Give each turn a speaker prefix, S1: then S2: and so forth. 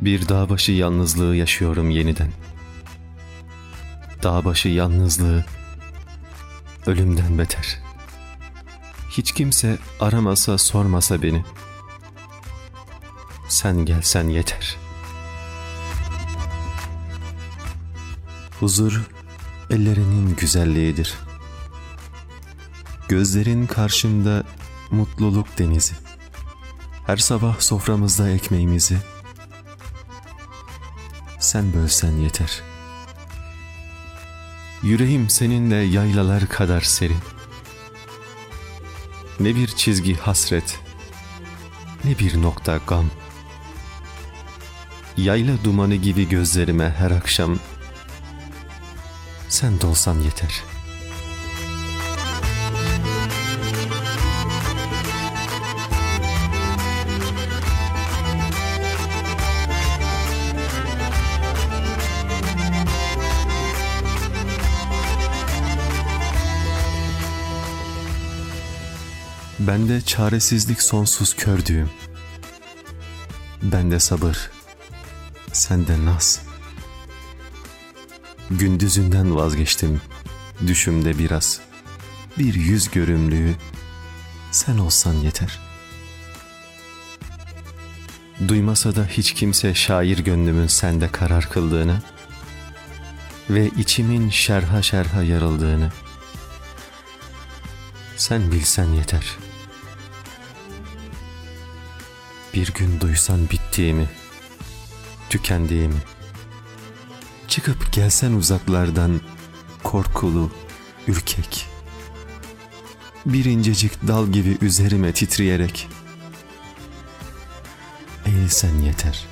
S1: Bir dağbaşı yalnızlığı yaşıyorum yeniden. Dağbaşı yalnızlığı ölümden beter. Hiç kimse aramasa sormasa beni. Sen gelsen yeter. Huzur ellerinin güzelliğidir. Gözlerin karşımda mutluluk denizi. Her sabah soframızda ekmeğimizi sen bölsen yeter. Yüreğim seninle yaylalar kadar serin. Ne bir çizgi hasret, ne bir nokta gam. Yayla dumanı gibi gözlerime her akşam sen dolsan yeter.'' Bende çaresizlik sonsuz kördüğüm. Bende sabır, sende naz. Gündüzünden vazgeçtim, düşümde biraz. Bir yüz görümlüğü, sen olsan yeter. Duymasa da hiç kimse şair gönlümün sende karar kıldığını ve içimin şerha şerha yarıldığını sen bilsen yeter.'' Bir gün duysan bittiğimi, tükendiğimi, çıkıp gelsen uzaklardan korkulu, ürkek. Bir incecik dal gibi üzerime titreyerek, eğilsen yeter.''